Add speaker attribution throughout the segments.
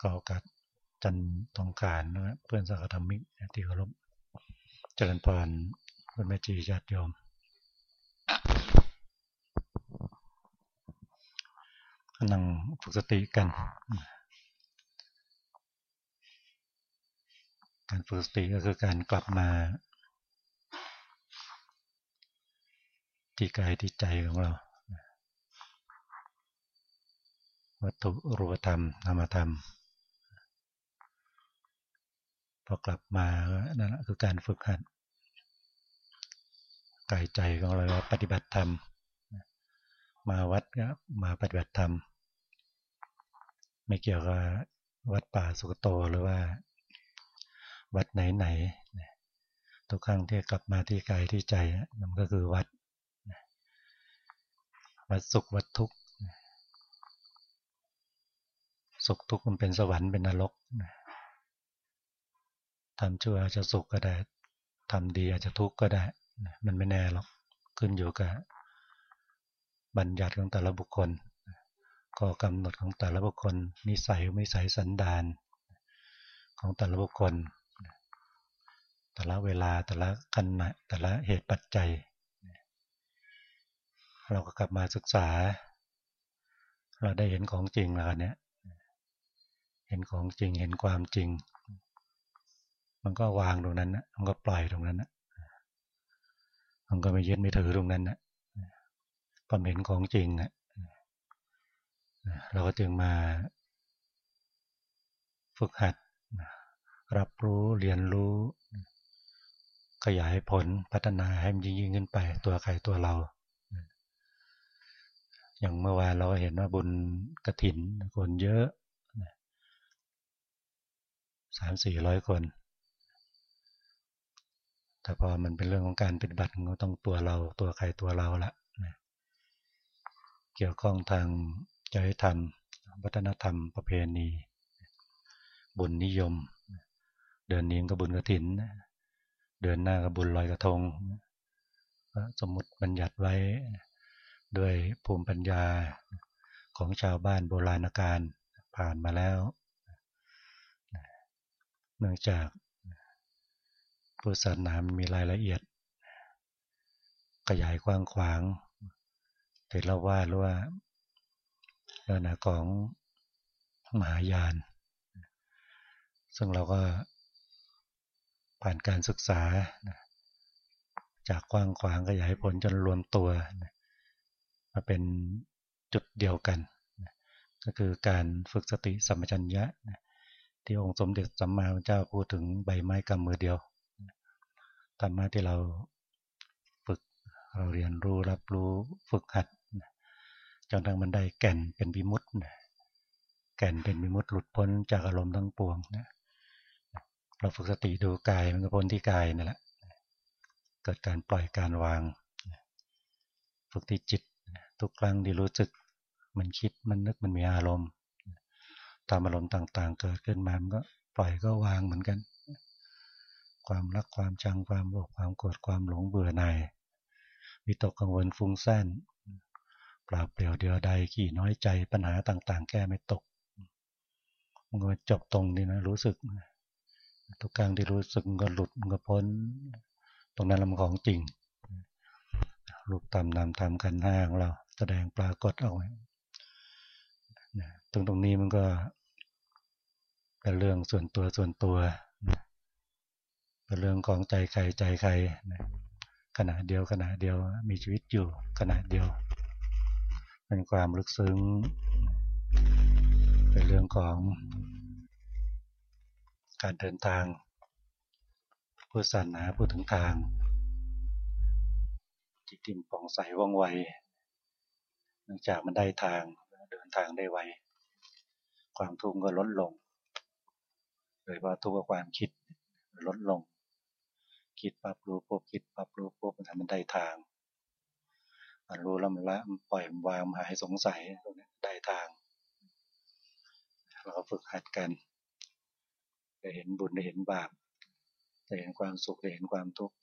Speaker 1: ขอโอกาสจันทองการนะเพื่อนสักธรรมิกที่เคารพเจริญพรคุณแม่จีญาติโยมนั่งฝึกสติกัน การฝึกสติก็คือการกลับมาที่กายที่ใจของเรา วัตถุรูปธรรมธรรมธรรม พอกลับมานั่นแหละคือการฝึกหัดกายใจของเราปฏิบัติธรรม มาวัดก็มาปฏิบัติธรรม ไม่เกี่ยวกับวัดป่าสุกโตหรือว่า วัดไหนๆทุกครั้งที่กลับมาที่กายที่ใจนั่นก็คือวัดวัดสุขวัดทุกข์สุขทุกข์มันเป็นสวรรค์เป็นนรก ทำชั่วอาจจะสุขก็ได้ทำดีอาจจะทุกข์ก็ได้ มันไม่แน่หรอกขึ้นอยู่กับบัญญัติของแต่ละบุคคลก็กำหนดของแต่ละบุคคล นิสัยไม่ใส่สันดานของแต่ละบุคคล แต่ละเวลาแต่ละขณะแต่ละเหตุปัจจัย เราก็กลับมาศึกษา เราได้เห็นของจริงแล้วเนี่ยเห็นของจริงเห็นความจริง มันก็วางตรงนั้นนะมันก็ปล่อยตรงนั้นนะมันก็ไม่ยึดไม่ถือตรงนั้นนะพอเห็นของจริงนะเราก็จึงมาฝึกหัด รับรู้เรียนรู้ ขยายผลพัฒนาให้มันยิ่งขึ้นไปตัวใครตัวเรา อย่างเมื่อวานเราเห็นว่าบุญกระถินคนเยอะสามสี่ร้อยคน แต่พอมันเป็นเรื่องของการปฏิบัติก็ต้องตัวเราตัวใครตัวเราละเกี่ยวข้องทางจริยธรรม วัฒนธรรมประเพณี บุญนิยม เดินนี้ก็บุญกระถิน เดินหน้าก็บุญลอยกระทง สมมติบัญญัติไว้ด้วยภูมิปัญญาของชาวบ้านโบราณกาลผ่านมาแล้ว เนื่องจาก พุทธศาสนามีรายละเอียด ขยายกว้างขวางเห็นแล้วว่าหรือว่าลักษณะของมหายาน ซึ่งเราก็ผ่านการศึกษา จากกว้างขวางขยายผลจนรวมตัวนะาเป็นจุดเดียวกัน ก็คือการฝึกสติสัมปชัญญะที่องค์สมเด็จสัมมาสัมพุทธเจ้าพูดถึงใบไม้กำมือเดียว ธรรมะที่เราฝึกเราเรียนรู้รับรู้ฝึกหัดจนทั้งมันได้แก่นเป็นวิมุตต์แก่นเป็นวิมุตต์หลุดพ้นจากอารมณ์ทั้งปวงเราฝึกสติดูกายมันก็พ้นที่กายนั่นแหละเกิดการปล่อยการวาง ฝึกที่จิตทุกครั้งที่รู้สึกมันคิดมันนึกมันมีอารมณ์ตามอารมณ์ต่างๆ เกิดขึ้นมามันก็ปล่อยก็วางเหมือนกัน ความรักความชังความโลภความโกรธความหลงเบื่อหน่ายวิตกกังวลฟุ้งซ่านปราบเปลี่ยวเดียวใดขี่น้อยใจปัญหาต่าง ๆ แก้ไม่ตกมันก็จบตรงนี้นะรู้สึก ทุกครั้งที่รู้สึกมันก็หลุดมันก็พ้น ตรงนั้นลำของจริงรูปตามนามทำกันห้าของเรา แสดงปรากฏเอาไว้ตรงตรงนี้มันก็เป็นเรื่องส่วนตัวส่วนตัว เป็นเรื่องของใจใครใจใครขณะเดียวขณะเดียวมีชีวิตอยู่ขณะเดียว เป็นความลึกซึ้ง เป็นเรื่องของการเดินทางผู้ศาสนาพูดถึงทางจิตทิมป่องใสว่องไวเนื่องจากมันได้ทางเดินทางได้ไวความทุกข์ก็ลดลงโดยว่าทุกข์กับความคิดลดลง คิดปั๊บรู้ปุ๊บคิดปั๊บรู้ปุ๊บมันทำมันได้ทางมันรู้แล้วมันละมันปล่อยมันวางมันหายสงสัยตรงนี้ได้ทาง เราฝึกหัดกันได้เห็นบุญได้เห็นบาปได้เห็นความสุขได้เห็นความทุกข์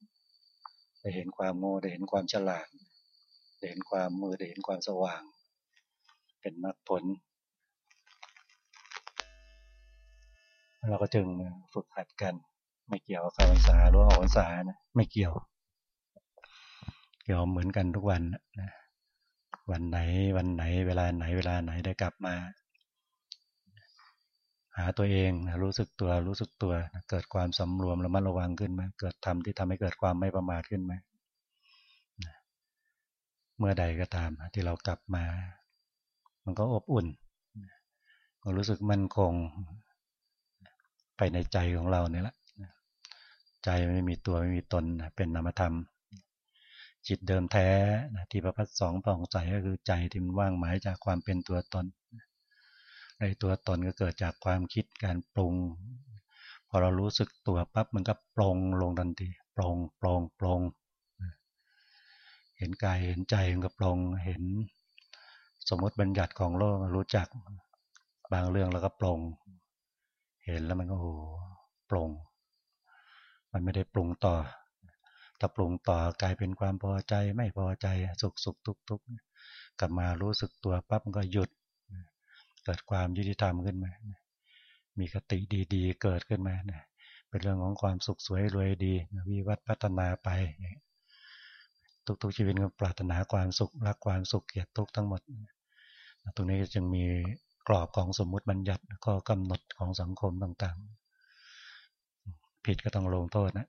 Speaker 1: ได้เห็นความโง่ได้เห็นความฉลาดได้เห็นความมือได้เห็นความสว่าง เป็นมรรคผล เราก็จึงฝึกหัดกัน ไม่เกี่ยวกับการภาษาหรือออกภาษานะไม่เกี่ยว เกี่ยวเหมือนกันทุกวันนะวันไหนวันไหน เวลาไหนเวลาไหนได้กลับมา หาตัวเองรู้สึกตัวรู้สึกตัวเกิดความสำรวมระมัดระวังขึ้นไหมเกิดทำที่ทำให้เกิดความไม่ประมาทขึ้นไหมเมื่อใดก็ตามที่เรากลับมา มันก็อบอุ่นก็รู้สึกมั่นคง ไปในใจของเราเนี่ยแหละ ใจไม่มีตัวไม่มีตนเป็นนามธรรม จิตเดิมแท้ที่พระพัฒสองปองใจก็คือใจที่มันว่างหมายจากความเป็นตัวตนในตัวตนก็เกิดจากความคิดการปรุง พอเรารู้สึกตัวปั๊บมันก็ปรงลงทันทีปรงปรงปรงเห็นกายเห็นใจมันก็ปรงเห็นสมมติบัญญัติของโลกรู้จักบางเรื่องแล้วก็ปรงเห็นแล้วมันก็โอ้ปรง มันไม่ได้ปรุงต่อถ้าปรุงต่อกลายเป็นความพอใจไม่พอใจสุขสุขทุกทุกกลับมารู้สึกตัวปั๊บมันก็หยุด เกิดความยุติธรรมขึ้นมา มีคติดีๆ เกิดขึ้นมาเป็นเรื่องของความสุขสวยรวยดี วิวัฒพัฒนาไป ทุกๆชีวิตก็ปรารถนาความสุขรักความสุขเกียรติทุกทั้งหมด ตรงนี้จึงมีกรอบของสมมุติบัญญัติก็กำหนดของสังคมต่างๆ ผิดก็ต้องลงโทษนะ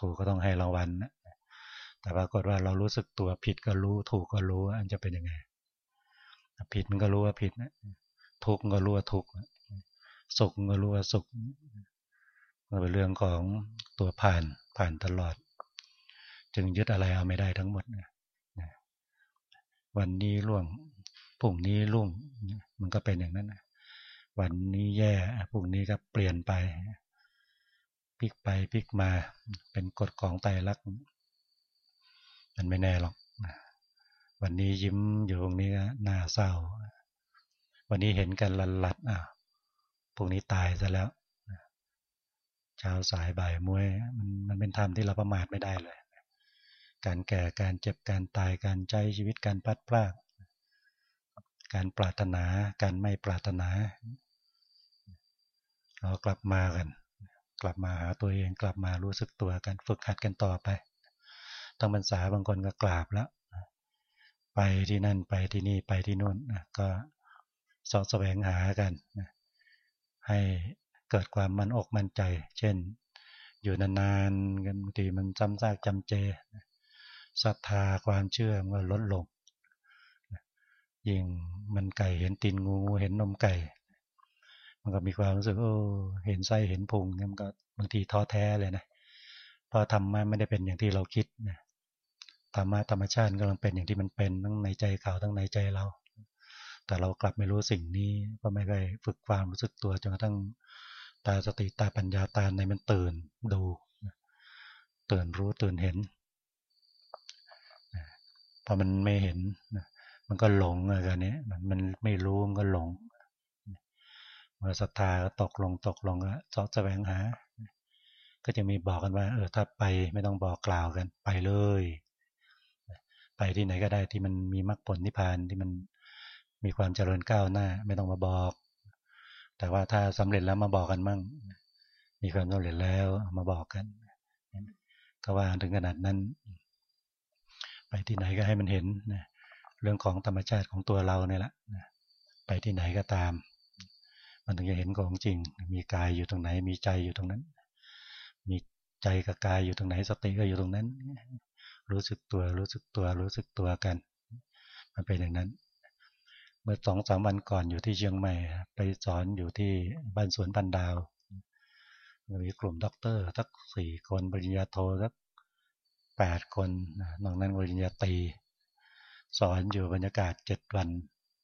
Speaker 1: ถูกก็ต้องให้รางวัลนะแต่ปรากฏว่าเรารู้สึกตัวผิดก็รู้ ถูกก็รู้อันจะเป็นยังไง ผิดมันก็รู้ว่าผิดนะทุกก็รู้ว่าทุกสุขก็รู้ว่าสุขมันเป็นเรื่องของตัวผ่านผ่านตลอด จึงยึดอะไรเอาไม่ได้ทั้งหมดนะวันนี้ล่วงพรุ่งนี้รุ่งมันก็เป็นอย่างนั้นวันนี้แย่พรุ่งนี้ก็เปลี่ยนไป พลิกไปพลิกมาเป็นกฎของไตรลักษณ์มันไม่แน่หรอกวันนี้ยิ้มอยู่ตรงนี้ก็น่าเศร้า วันนี้เห็นกันลันลัดอะพรุ่งนี้ตายซะแล้วเช้าสายบ่ายมวยมันมันเป็นธรรมที่เราประมาทไม่ได้เลย การแก่การเจ็บการตายการใจชีวิตการพัดพลาดการปรารถนาการไม่ปรารถนาเรากลับมากัน กลับมาหาตัวเองกลับมารู้สึกตัวกันฝึกหัดกันต่อไปต้องบรรษาบางคนก็กราบแล้วไปที่นั่นไปที่นี่ไปที่นู่นก็สอบแสวงหากันให้เกิดความมั่นอกมั่นใจ เช่น อยู่นานๆกันบางทีมันจำซากจำเจศรัทธาความเชื่อมันลดลงยิ่งมันไก่เห็นตีนงูเห็นนมไก่ มันก็มีความรู้สึกโอ้เห็นไส้เห็นพุงเนี่ยมันก็บางทีท้อแท้เลยนะพอทำมาไม่ได้เป็นอย่างที่เราคิดนะธรรมะธรรมชาติกำลังเป็นอย่างที่มันเป็นทั้งในใจเขาทั้งในใจเรา แต่เรากลับไม่รู้สิ่งนี้ก็ไม่ได้ฝึกความรู้สึกตัวจนกระทั่งตาสติตาปัญญาตาในมันตื่นดูตื่นรู้ตื่นเห็นพอมันไม่เห็นมันก็หลงอะไรกันนี้มันมันไม่รู้มันก็หลง เมื่อศรัทธาก็ตกลงตกลงก็ซอกแสวงหา ก็จะมีบอกกันว่า เออถ้าไปไม่ต้องบอกกล่าวกันไปเลย ไปที่ไหนก็ได้ที่มันมีมรรคผลนิพพานที่มันมีความเจริญก้าวหน้า ไม่ต้องมาบอก แต่ว่าถ้าสำเร็จแล้วมาบอกกันมั่ง มีความสำเร็จแล้วมาบอกกัน ก็ว่าถึงขนาดนั้น ไปที่ไหนก็ให้มันเห็นนะเรื่องของธรรมชาติของตัวเราเนี่ยแหละไปที่ไหนก็ตาม มันถึงจะเห็นของจริง มีกายอยู่ตรงไหน มีใจอยู่ตรงนั้น มีใจกับกายอยู่ตรงไหน สติก็อยู่ตรงนั้น รู้สึกตัว รู้สึกตัว รู้สึกตัวกัน มันเป็นอย่างนั้น เมื่อสองสามวันก่อนอยู่ที่เชียงใหม่ ไปสอนอยู่ที่บ้านสวนพันดาว มีกลุ่มด็อกเตอร์สักสี่คนปริญญาโทสักแปดคนนอกนั้นปริญญาตรีสอนอยู่บรรยากาศเจ็ดวัน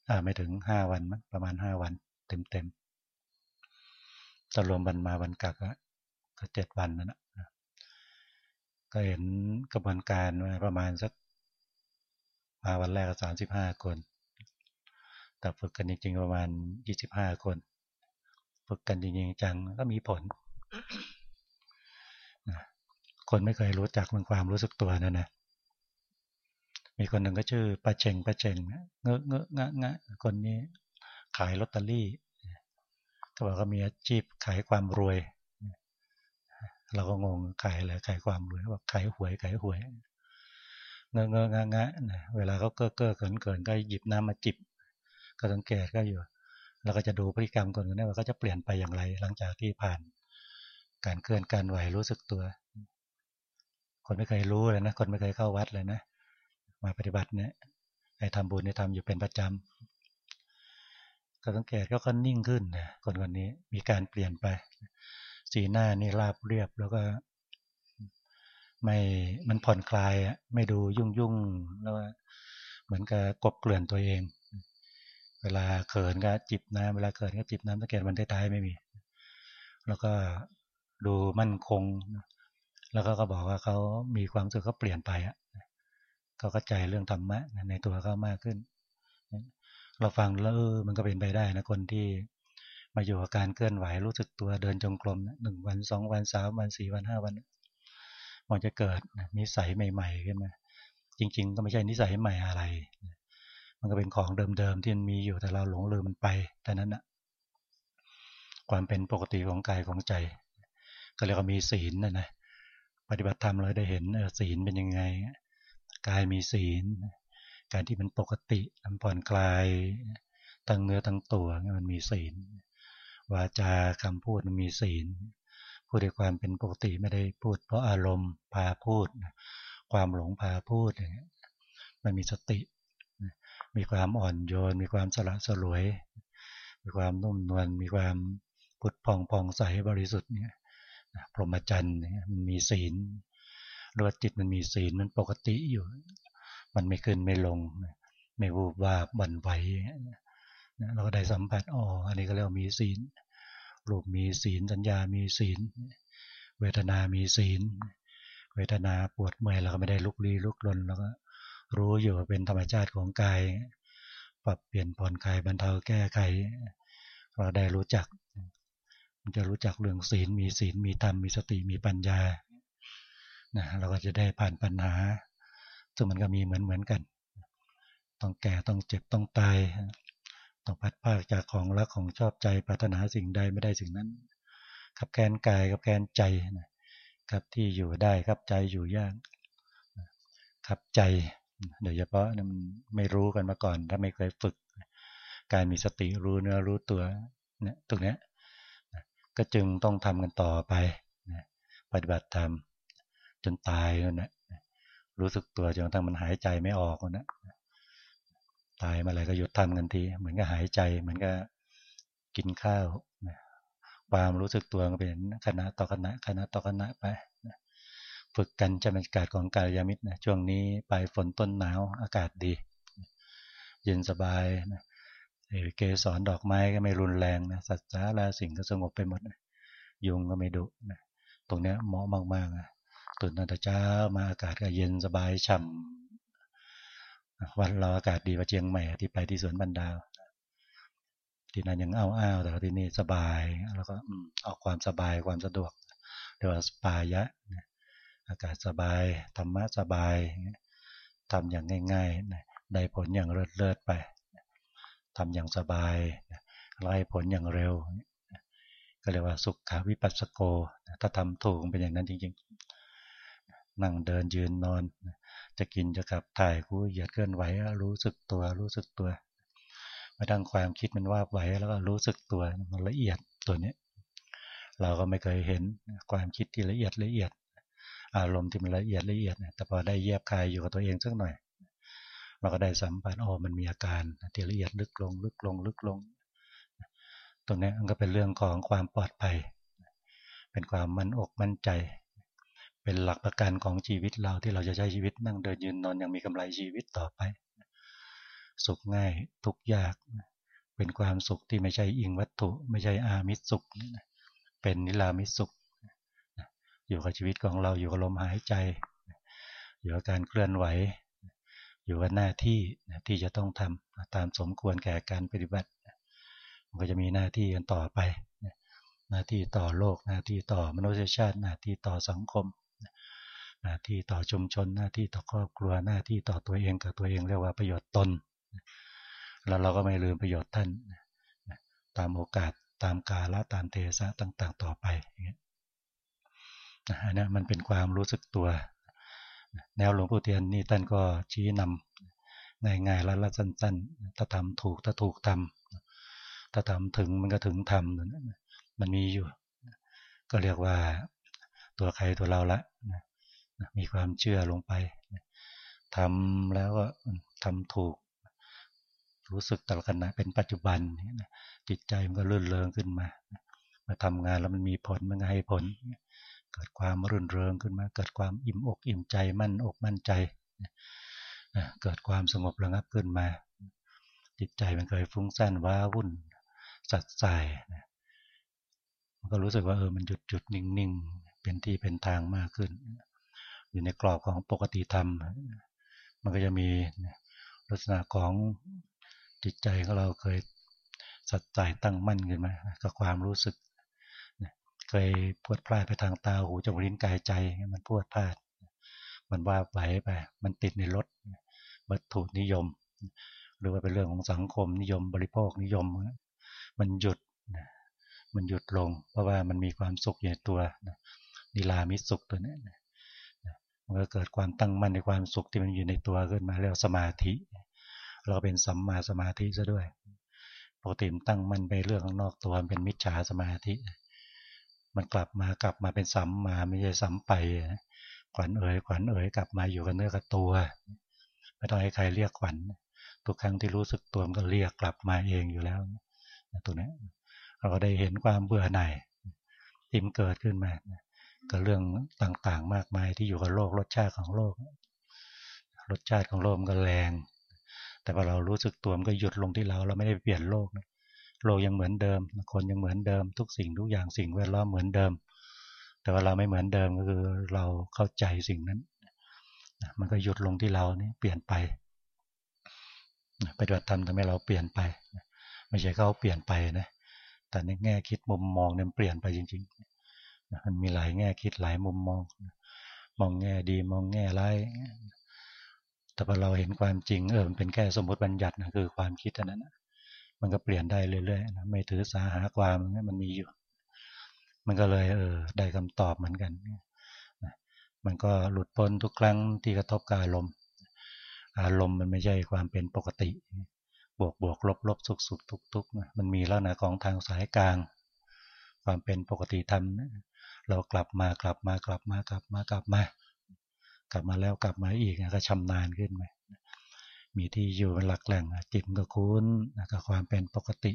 Speaker 1: อ่าไม่ถึงห้าวันมั้งประมาณห้าวัน เต็มเตรวมวันมาวันกักก็เจ็ดวันนั่นนะก็เห็นกระบวนการประมาณสักมาวันแรกสามสิบห้าคน แต่ฝึกกันจริงๆประมาณยี่สิบห้าคน ฝึกกันจริงๆจังก็มีผล คนไม่เคยรู้จักมันความรู้สึกตัวนั่นนะมีคนหนึ่งก็ชื่อปาเชงปาเชงเงอะเงอะงะงะคนนี้ขายลอตเตอรี่ ก็บอกก็มีอาชีพขายความรวย เราก็งงขายอะไรขายความรวยบอกขายหวยขายหวยเงอะเงอะงะงะนะเวลาเขาเก้อเก้อเขินเขินก็หยิบน้ำมาจิบ ก็สังเกตก็อยู่เราก็จะดูพฤติกรรมคนนั้นว่าเขาจะเปลี่ยนไปอย่างไร หลังจากที่ผ่าน การเคลื่อนการไหวรู้สึกตัว คนไม่เคยรู้เลยนะ คนไม่เคยเข้าวัดเลยนะ มาปฏิบัติเนี่ยไอ้ทำบุญเนี่ยทำอยู่เป็นประจำ ก็สังเกตก็ค่อนนิ่งขึ้นนะคนคนนี้มีการเปลี่ยนไป สีหน้านี่ราบเรียบแล้วก็ ไม่มันผ่อนคลายอะไม่ดูยุ่งยุ่งแล้วเหมือนกับกบเกลื่อนตัวเอง เวลาเขินก็จิบน้ำเวลาเขินก็จิบน้ำสังเกตมันท้ายๆไม่มี แล้วก็ดูมั่นคง แล้วก็ก็บอกว่าเขามีความสุขเขาเปลี่ยนไปอะเขาเข้าใจเรื่องธรรมะในตัวเขามากขึ้น เราฟังแล้วมันก็เป็นไปได้นะคนที่มาอยู่กับการเคลื่อนไหวรู้สึกตัวเดินจงกรมหนึ่งวันสองวันสามวันสี่วันห้าวัน มันจะเกิดนิสัยใหม่ ๆ ขึ้นมา จริง ๆ ก็ไม่ใช่นิสัยใหม่อะไร มันก็เป็นของเดิมๆที่มันมีอยู่แต่เราหลงลืมมันไปแต่นั้นนะความเป็นปกติของกายของใจ ก็เรียกว่ามีศีลนะนะปฏิบัติธรรมเราได้เห็นศีลเป็นยังไง กายมีศีล การที่มันปกติมันผ่อนคลายตั้งเนื้อตั้งตัวมันมีศีลวาจาคำพูดมันมีศีลพูดด้วยความเป็นปกติไม่ได้พูด เพราะอารมณ์พาพูด ความหลงพาพูดอย่างเงี้ยมันมีสติ มีความอ่อนโยน มีความสละสลวย มีความนุ่มนวลมีความพุทธพองพองใสบริสุทธิ์เนี่ยพรหมจรรย์มันมีศีลรวดจิตมันมีศีลมันปกติอยู่ มันไม่ขึ้นไม่ลง ไม่วูบวาบบันไหวเราก็ได้สัมผัสอ๋ออันนี้ก็เรียกมีศีลรูปมีศีลสัญญามีศีล เวทนามีศีล เวทนาปวดเมื่อยเราก็ไม่ได้ลุกลี้ลุกลนแล้วก็รู้อยู่เป็นธรรมชาติของกาย ปรับเปลี่ยนผ่อนคลายบรรเทาแก้ไข เราได้รู้จัก มันจะรู้จักเรื่องศีลมีศีลมีธรรมมีสติมีปัญญานะเราก็จะได้ผ่านปัญหา ซึ่งมันก็มีเหมือนเหมือนกัน ต้องแก่ต้องเจ็บต้องตายต้องพัดภาคจากของรักของชอบใจปรารถนาสิ่งใดไม่ได้สิ่งนั้นกับแกนกายกับแกนใจนะครับที่อยู่ได้ครับใจอยู่ยากครับใจโดยเฉพาะมันไม่รู้กันมาก่อน ถ้าไม่เคยฝึก การมีสติรู้เนื้อรู้ตัวเนี่ยตรงนี้ก็จึงต้องทำกันต่อไปปฏิบัติธรรมจนตายนั่นแหละ รู้สึกตัวจนกระทั่งมันหายใจไม่ออกนะตายมาอะไรก็หยุดทำกันทีเหมือนกับหายใจเหมือนกับกินข้าวความรู้สึกตัวก็เป็นคณะต่อคณะคณะต่อคณะไปฝึกกันจะบรรยากาศของกายยามิตรนะช่วงนี้ปลายฝนต้นหนาวอากาศดี เย็นสบายนะเกสรดอกไม้ก็ไม่รุนแรงนะสัตว์สาราสิ่งก็สงบไปหมดนะยุงก็ไม่ดุนะตรงนี้เหมาะมากๆนะ ตื่นตั้งแต่เช้ามาอากาศก็เย็นสบายฉ่ำวันเราอากาศดีกว่าเชียงใหม่ที่ไปที่สวนบันดาที่นั่นยังอ้าวๆแต่ที่นี่สบายแล้วก็เอาความสบายความสะดวกเรียกว่าสปายะอากาศสบายธรรมะสบายทำอย่างง่ายๆได้ผลอย่างเลิศเลิศไปทำอย่างสบายไล่ผลอย่างเร็ว ก็เรียกว่าสุขาวิปัสสโก ถ้าทำถูกเป็นอย่างนั้นจริงๆ นั่งเดินยืนนอน จะกินจะขับถ่ายกูเหยียดเคลื่อนไหวรู้สึกตัวรู้สึกตัวมาดังความคิดมันว่าไหวแล้วก็รู้สึกตัวมันละเอียดตัวนี้เราก็ไม่เคยเห็นความคิดที่ละเอียดละเอียด อารมณ์ที่มันละเอียดละเอียดแต่พอได้เยียบคายอยู่กับตัวเองสักหน่อย เราก็ได้สัมผัสอ๋อมันมีอาการที่ละเอียดลึกลงลึกลงลึกลงตรงนี้มันก็เป็นเรื่องของความปลอดภัย เป็นความมั่นอกมั่นใจ เป็นหลักประกันของชีวิตเราที่เราจะใช้ชีวิตนั่งเดินยืนนอนอย่างมีกำไรชีวิตต่อไป สุขง่ายทุกยาก เป็นความสุขที่ไม่ใช่อิงวัตถุ ไม่ใช่อามิสสุข เป็นนิรามิสสุข อยู่กับชีวิตของเราอยู่กับลมหายใจ อยู่กับการเคลื่อนไหว อยู่กับหน้าที่ที่จะต้องทำตามสมควรแก่การปฏิบัติ มันก็จะมีหน้าที่กันต่อไป หน้าที่ต่อโลก หน้าที่ต่อมนุษยชาติ หน้าที่ต่อสังคม หน้าที่ต่อชุมชน หน้าที่ต่อครอบครัวหน้าที่ต่อตัวเองกับตัวเองเรียกว่าประโยชน์ตนแล้วเราก็ไม่ลืมประโยชน์ท่านตามโอกาสตามกาละตามเทศะต่าง ๆ ต่อไปอย่างเงี้ยอันนี้มันเป็นความรู้สึกตัว แนวหลวงปู่เทียนนี่ท่านก็ชี้นำง่ายๆแล้วละสั้นๆถ้าทำถูกถ้าถูกทำถ้าทำถึงมันก็ถึงทำมันมีอยู่ ก็เรียกว่าตัวใครตัวเราละ มีความเชื่อลงไปทำแล้วก็ทำถูก รู้สึกตลอดขณะเป็นปัจจุบันจิตใจมันก็ลื่นเริงขึ้นมา มาทำงานแล้วมันมีผลมันก็ให้ผล เกิดความรื่นเริงขึ้นมา เกิดความอิ่มอกอิ่มใจมั่นอกมั่นใจ เกิดความสงบระงับขึ้นมา จิตใจมันเคยฟุ้งซ่านว้าวุ่น สัดสายมันก็รู้สึกว่าเออมันหยุดหยุดนิ่งนิ่งเป็นที่เป็นทางมากขึ้น อยู่ในกรอบของปกติธรรม มันก็จะมีลักษณะของจิตใจของเราเคยสัดใจตั้งมั่นขึ้นมากับความรู้สึก เคยพวดพลาดไปทางตาหูจมูกลิ้นกายใจมันพวดพลาด มันว่าไหวไป มันติดในรถวัตถุนิยม หรือว่าเป็นเรื่องของสังคมนิยมบริโภคนิยม มันหยุด มันหยุดลง เพราะว่ามันมีความสุขอยู่ในตัวนิลามิสุขตัวนี้ มันก็เกิดความตั้งมั่นในความสุขที่มันอยู่ในตัวขึ้นมาแล้วสมาธิ เราเป็นสัมมาสมาธิซะด้วยปกติมตั้งมั่นไปเรื่องข้างนอกตัวเป็นมิจฉาสมาธิ มันกลับมากลับมาเป็นสัมมาไม่ใช่สัมไปขวัญเอ๋ยขวัญเอ๋ยกลับมาอยู่กับเนื้อกับตัว ไม่ต้องให้ใครเรียกขวัญทุกครั้งที่รู้สึกตัวมันก็เรียกกลับมาเองอยู่แล้วตัวนี้เราก็ได้เห็นความเบื่อหน่ายที่มันเกิดขึ้นมา กับเรื่องต่างๆ มากมายที่อยู่กับโลกรสชาติของโลก รสชาติของโลกมันก็แรง แต่พอเรารู้สึกตัวมันก็หยุดลงที่เราเราไม่ได้เปลี่ยนโลกนะโลกยังเหมือนเดิม คนยังเหมือนเดิม ทุกสิ่งทุกอย่างสิ่งแวดล้อมเหมือนเดิม แต่ว่าเราไม่เหมือนเดิมก็คือเราเข้าใจสิ่งนั้น มันก็หยุดลงที่เรานี่เปลี่ยนไปปฏิบัติธรรมทำให้เราเปลี่ยนไป ไม่ใช่เขาเปลี่ยนไปนะแต่ในแง่คิดมุมมองเนี่ยเปลี่ยนไปจริงๆ มันมีหลายแง่คิดหลายมุมมอง มองแง่ดีมองแง่ร้ายแต่พอเราเห็นความจริงเออมันเป็นแค่สมมติบัญญัตินะคือความคิดนั้นนะมันก็เปลี่ยนได้เรื่อยๆนะไม่ถือสาหาความมันมีอยู่ มันก็เลยเออได้คำตอบเหมือนกันมันก็หลุดพ้นทุกครั้งที่กระทบกับอารมณ์ อารมณ์มันไม่ใช่ความเป็นปกติ บวกบวกลบลบสุกสุกทุกทุกมันมีแล้วนะของทางสายกลาง ความเป็นปกติธรรม เรากลับมากลับมากลับมากลับมากลับมา กลับมาแล้วกลับมาอีกก็ชำนาญขึ้นไหมมีที่อยู่เป็นหลักแหล่งจิตก็คุ้นกับความเป็นปกติ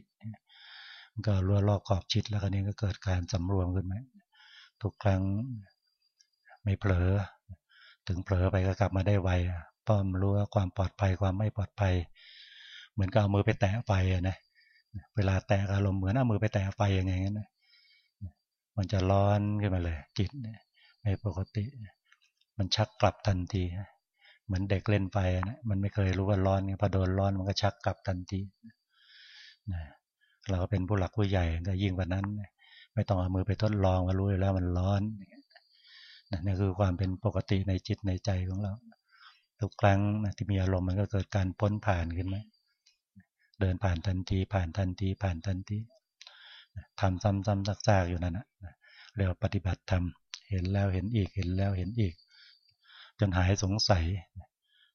Speaker 1: มันก็รัวรอบขอบชิดแล้วก็นี้ก็เกิดการสำรวมขึ้นไหมทุกครั้งไม่เผลอ ถึงเผลอไปก็กลับมาได้ไวป้อมรู้ว่าความปลอดภัยความไม่ปลอดภัย เหมือนกับเอามือไปแตะไฟนะเวลาแตะอารมณ์เหมือนเอามือไปแตะไฟอย่างไงนั้น มันจะร้อนขึ้นมาเลย จิตไม่ปกติ มันชักกลับทันที เหมือนเด็กเล่นไฟนะมันไม่เคยรู้ว่าร้อนพอโดนร้อนมันก็ชักกลับทันทีนะเราก็เป็นผู้หลักผู้ใหญ่ก็ยิ่งกว่านั้น ไม่ต้องเอามือไปทดลองก็รู้แล้วมันร้อนนี่คือความเป็นปกติในจิตในใจของเราทุกครั้งที่มีอารมณ์มันก็เกิดการพ้นผ่านขึ้นไหมเดินผ่านทันทีผ่านทันทีผ่านทันทีทำซ้ำๆซากๆอยู่นั่นนะ เรียกว่าปฏิบัติธรรม เห็นแล้วเห็นอีกเห็นแล้วเห็นอีก จนหายสงสัย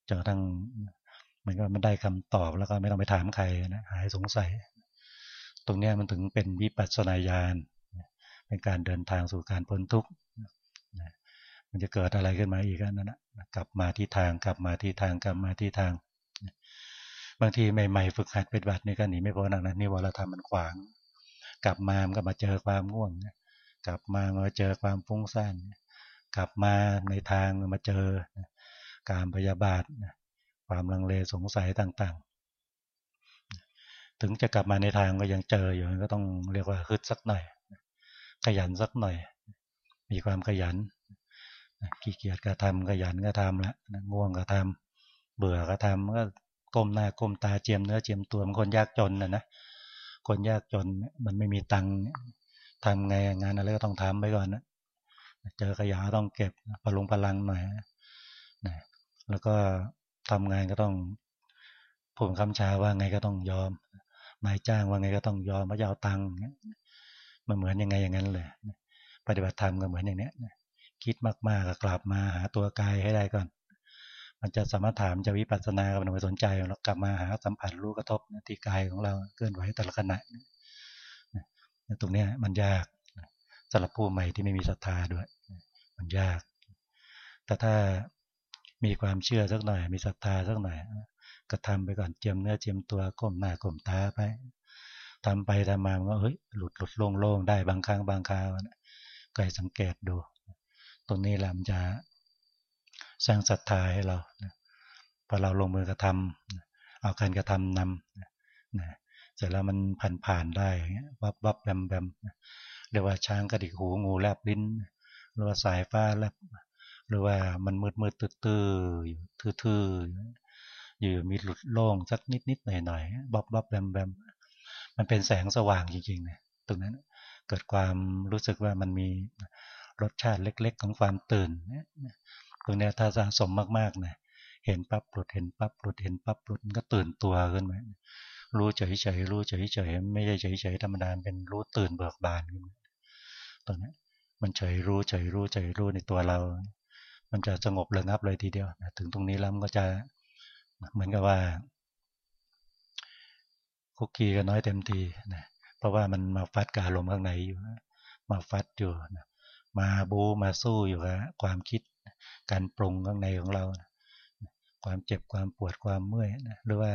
Speaker 1: จนกระทั่งมันก็ไม่ได้คำตอบแล้วก็ไม่ต้องไปถามใครนะหายสงสัย ตรงนี้มันถึงเป็นวิปัสสนาญาณเป็นการเดินทางสู่การพ้นทุกข์มันจะเกิดอะไรขึ้นมาอีกนั่นนะกลับมาที่ทางกลับมาที่ทางกลับมาที่ทาง บางทีใหม่ๆฝึกหัดปฏิบัตินี่ก็หนีไม่พ้นนะนี่วรธรรมมันขวาง กลับมามันก็มาเจอความง่วง กลับมามาเจอความฟุ้งซ่านกลับมาในทางมาเจอการพยาบาทความลังเลสงสัยต่างๆ ถึงจะกลับมาในทางก็ยังเจออยู่ก็ต้องเรียกว่าฮึดสักหน่อย ขยันสักหน่อย มีความขยันขี้เกียจก็ทำขยันก็ทำละง่วงก็ทำเบื่อก็ทำก็ก้มหน้าก้มตาเจียมเนื้อเจียมตัวมันคนยากจนนะนะคนยากจนมันไม่มีตังค์ ทำไงงานอะไรก็ต้องทำไปก่อนนะเจอขยะต้องเก็บพลุงพลังหน่อยนะแล้วก็ทำงานก็ต้องผมคำชาว่าไงก็ต้องยอมนายจ้างว่าไงก็ต้องยอมมาจะเอาตังค์มันเหมือนยังไงอย่างนั้นเลยปฏิบัติธรรมก็เหมือนอย่างเนี้ยคิดมากๆก็กลับมาหาตัวกายให้ได้ก่อน มันจะสามารถถามจะวิปัสสนาก็ไม่สนใจเรากลับมาหาสัมผัสรู้กระทบที่กายของเราเคลื่อนไหวแต่ละขณะ ตรงนี้มันยากสำหรับผู้ใหม่ที่ไม่มีศรัทธาด้วย มันยาก แต่ถ้ามีความเชื่อสักหน่อย มีศรัทธาสักหน่อยก็ทำไปก่อนเจียมเนื้อเจียมตัวก้มหน้าก้มตาไปทำไปทำมามันก็เฮ้ยหลุดหลุดโล่งโล่งได้บางครั้งบางคราวก็ให้สังเกตดู ตรงนี้แหละมันจะสร้างศรัทธาให้เราพอเราลงมือกระทำเอาการกระทำนำ เสร็จแล้วมันผ่านผ่านได้วับวับแบมแบมเรียกว่าช้างกระดิกหูงูแลบลิ้น หรือว่าสายฟ้าแลบหรือว่ามันมืดมืดตื้อตื้ออยู่ทื่อๆอยู่มีหลุดโล่งสักนิดนิดหน่อยหน่อยบ๊อบบ๊อบแบมแบมมันเป็นแสงสว่างจริงๆนี่ยตรงนั้นเกิดความรู้สึกว่ามันมีรสชาติเล็ก ๆ ของความตื่นตรงนี้ถ้าสะสมมากๆนะเห็นปั๊บหลุดเห็นปั๊บหลุดเห็นปั๊บหลุดก็ตื่นตัวขึ้นมา รู้เฉยๆรู้เฉยๆไม่ใช่เฉยๆธรรมดาเป็นรู้ตื่นเบิกบานตรงนี้มันเฉยรู้เฉยรู้เฉยรู้ในตัวเรา มันจะสงบระงับเลยทีเดียวถึงตรงนี้แล้วมันก็จะเหมือนกับว่า คุกกี้ก็น้อยเต็มทีนะเพราะว่ามันมาฟัดกาลมข้างในอยู่ มาฟัดอยู่นะมาบูมาสู้อยู่กับความคิดการปรุงข้างในของเรานะ ความเจ็บความปวดความเมื่อยนะหรือว่า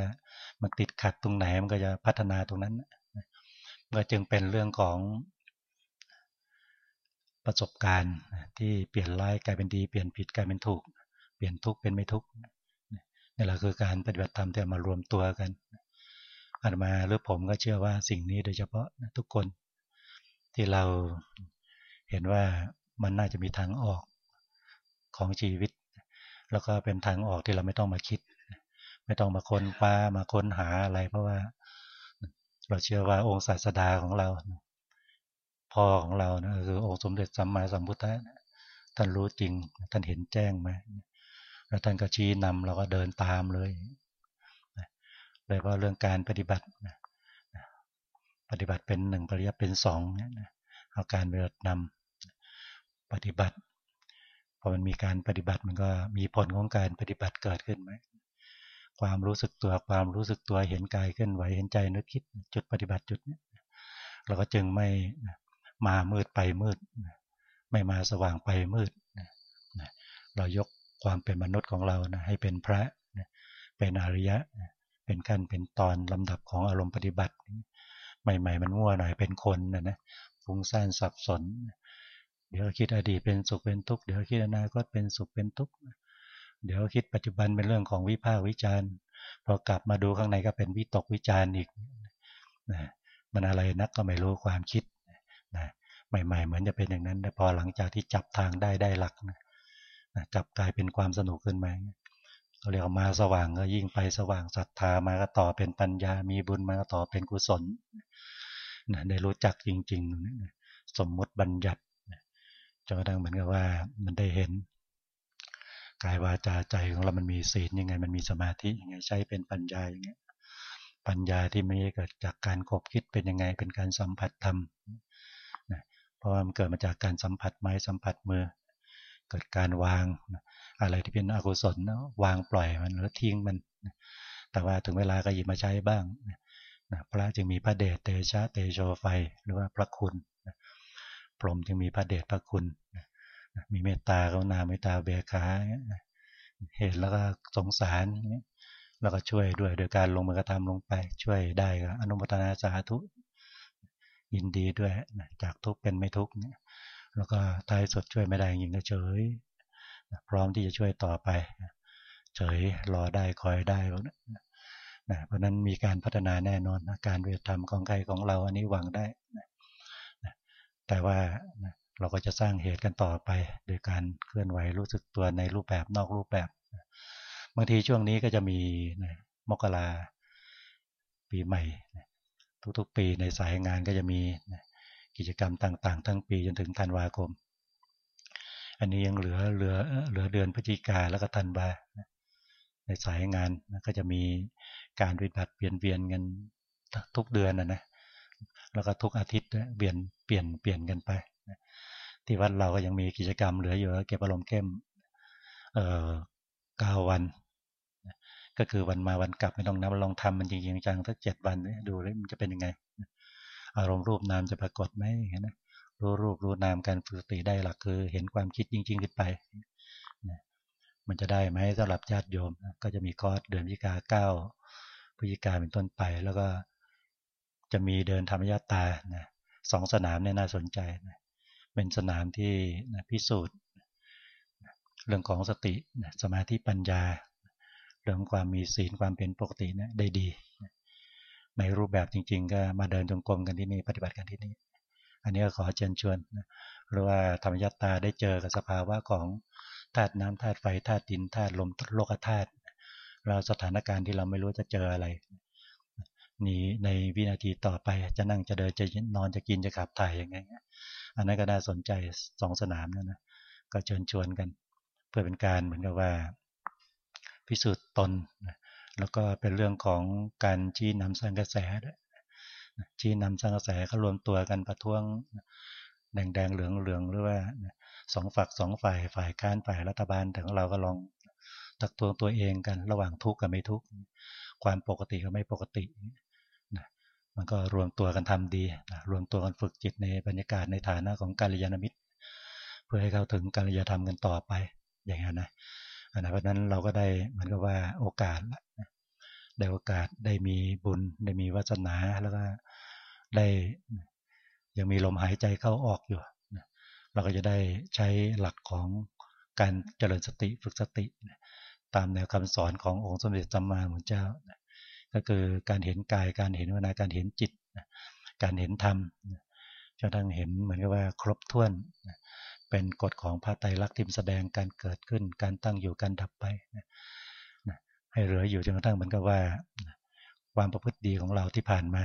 Speaker 1: มันติดขัดตรงไหนมันก็จะพัฒนาตรงนั้นนะก็จึงเป็นเรื่องของประสบการณ์ที่เปลี่ยนร้ายกลายเป็นดีเปลี่ยนผิดกลายเป็นถูก เปลี่ยนทุกข์เป็นไม่ทุกข์นี่แหละคือการปฏิบัติธรรมที่มารวมตัวกันอาตมาหรือผมก็เชื่อว่าสิ่งนี้โดยเฉพาะทุกคน ที่เราเห็นว่ามันน่าจะมีทางออกของชีวิต แล้วก็เป็นทางออกที่เราไม่ต้องมาคิด ไม่ต้องมาค้นคว้ามาค้นหาอะไรเพราะว่า เราเชื่อว่าองค์ศาสดาของเราพ่อของเรานะคือองค์สมเด็จสัมมาสัมพุทธะท่านรู้จริง ท่านเห็นแจ้งไหมแล้วท่านก็ชี้นำเราก็เดินตามเลยเลยว่าเรื่องการปฏิบัติปฏิบัติเป็นหนึ่งปริยัติเป็นสองเอาการปฏิบัตินำปฏิบัติ พอมันมีการปฏิบัติมันก็มีผลของการปฏิบัติเกิดขึ้นไหมความรู้สึกตัวความรู้สึกตัวเห็นกายเคลื่อนไหวเห็นใจนึกคิดจุดปฏิบัติจุดนี้เราก็จึงไม่มามืดไปมืด ไม่มาสว่างไปมืด เรายกความเป็นมนุษย์ของเรานะให้เป็นพระเป็นอริยะ เป็นขั้นเป็นตอนลำดับของอารมณ์ปฏิบัติ ใหม่ ๆ มันมั่วหน่อยเป็นคนนะนะฟุ้งซ่านสับสน เเดี๋ยวคิดอดีตเป็นสุขเป็นทุกข์เดี๋ยวคิดอนาคตเป็นสุขเป็นทุกข์เดี๋ยวคิดปัจจุบันเป็นเรื่องของวิภาควิจารณ์พอกลับมาดูข้างในก็เป็นวิตกวิจารณ์อีกนะมันอะไรนักก็ไม่รู้ความคิดนะใหม่ๆ เหมือนจะเป็นอย่างนั้นแต่พอหลังจากที่จับทางได้ได้หลักนะจับกลายเป็นความสนุกขึ้นมาเขาเรียกมาสว่างก็ยิ่งไปสว่างศรัทธามาก็ต่อเป็นปัญญา มีบุญมาก็ต่อเป็นกุศลนะได้รู้จักจริงๆ สมมุติบัญญัติ จนกระทั่งเหมือนกับว่ามันได้เห็นกายวาจาใจของเรามันมีศีลยังไง มันมีสมาธิยังไงใช้เป็นปัญญาอย่างเงี้ยปัญญาที่ไม่เกิดจากการคบคิดเป็นยังไง เป็นการสัมผัสธรรมเพราะว่ามันเกิดมาจากการสัมผัสไม้สัมผัสมือ เกิดการวางอะไรที่เป็นอกุศลวางปล่อยมันแล้วทิ้งมัน แต่ว่าถึงเวลาก็หยิบมาใช้บ้างพระจึงมีพระเดชเตชะเตโชไฟหรือว่าพระคุณ พรหมจึงมีพระเดชพระคุณ มีเมตตาเขานาเมตตาเบียขาเห็นแล้วก็สงสาร แล้วก็ช่วยด้วยโดยการลงมือกระทำลงไป ช่วยได้ก็อนุโมทนาสาธุ ยินดีด้วยจากทุกเป็นไม่ทุกเนี่ยแล้วก็ท้ายสุดช่วยไม่ได้ยิงก็เฉย พร้อมที่จะช่วยต่อไป เฉยรอได้คอยได้นะเพราะนั้นมีการพัฒนาแน่นอนการเวทธรรมของใครของเราอันนี้หวังได้นะ แต่ว่าเราก็จะสร้างเหตุกันต่อไป โดยการเคลื่อนไหวรู้สึกตัวในรูปแบบนอกรูปแบบ บางทีช่วงนี้ก็จะมีมกราปีใหม่ ทุกๆ ปีในสายงานก็จะมีกิจกรรมต่าง ๆ ทั้งปีจนถึงธันวาคม อันนี้ยังเหลือเหลือเหลือเดือนพฤศจิกาแล้วก็ธันวาในสายงานก็จะมีการปฏิบัติเปลี่ยนเวียนกันทุกเดือนนะนะ แล้วก็ทุกอาทิตย์เปลี่ยนเปลี่ยนเปลี่ยนกันไปที่วัดเราก็ยังมีกิจกรรมเหลืออยู่เก็บอารมณ์เข้มเอ่อเก้าวัน ก็คือวันมาวันกลับไม่ต้องนับลองทำมันจริงๆจังสักเจ็ดวันดูเลยมันจะเป็นยังไง อารมณ์รูปนามจะปรากฏไหมอย่างนี้นะรู้รูปรู้นามการฝึกสติได้หลักคือ เห็นความคิดจริงๆขึ้นไปมันจะได้ไหมสำหรับญาติโยมก็จะมีคอร์สเดือนพฤศจิกาเก้าพฤศจิกาเป็นต้นไป แล้วก็ จะมีเดินธรรมยาตรานะสองสนามเนี่ยน่าสนใจนะเป็นสนามที่นะพิสูจน์เรื่องของสติสมาธิปัญญา เรื่องความมีศีลความเป็นปกตินะได้ดีในรูปแบบจริง ๆ ก็มาเดินจงกรมกันที่นี่ปฏิบัติกันที่นี่ อันนี้ก็ขอเชิญชวนนะหรือว่าธรรมยาตราได้เจอกับสภาวะของธาตุน้ำธาตุไฟธาตุดินธาตุลมโลกธาตุเราสถานการณ์ที่เราไม่รู้จะเจออะไร นี่ในวินาทีต่อไปจะนั่งจะเดินจะนอนจะกินจะขับถ่ายยังไงอันนั้นก็น่าสนใจสองสนามนั่นนะก็เชิญชวนกัน เพื่อเป็นการเหมือนกับว่าพิสูจน์ตน แล้วก็เป็นเรื่องของการชี้นำสร้างกระแสชี้นำสร้างกระแสเขารวมตัวกันประท้วงแดงแดงเหลืองเหลืองหรือว่าสองฝักสองฝ่ายฝ่ายการฝ่ายรัฐบาลแต่ของเราก็ลองตักตวงตัวเองกันระหว่างทุกข์กับไม่ทุกข์ความปกติกับไม่ปกติ มันก็รวมตัวกันทำดีรวมตัวกันฝึกจิตในบรรยากาศในฐานะของการยานมิตร เพื่อให้เข้าถึงการยธรรมกันต่อไปอย่างนั้นนะเพราะนั้นเราก็ได้เหมือนกับว่าโอกาสได้โอกาสได้มีบุญได้มีวาสนาแล้วก็ได้ยังมีลมหายใจเข้าออกอยู่เราก็จะได้ใช้หลักของการเจริญสติฝึกสติ ตามแนวคำสอนขององค์สมเด็จสัมมาสัมพุทธเจ้า ก็คือการเห็นกายการเห็นวนาการเห็นจิต การเห็นธรรมจนทั้งเห็นเหมือนกับว่าครบถ้วนเป็นกฎของพระไตรลักษณ์ที่แสดงการเกิดขึ้น การตั้งอยู่การดับไปให้เหลืออยู่จนกระทั่งเหมือนกับว่า ความประพฤติดีของเราที่ผ่านมา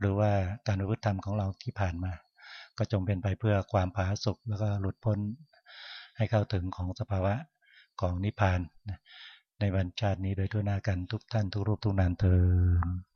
Speaker 1: หรือว่าการประพฤติธรรมของเราที่ผ่านมา ก็จงเป็นไปเพื่อความผาสุกแล้วก็หลุดพ้นให้เข้าถึงของสภาวะของนิพพาน ในวันชาตินี้โดยทั่วหน้ากันทุกท่านทุกรูปทุกนามเธอ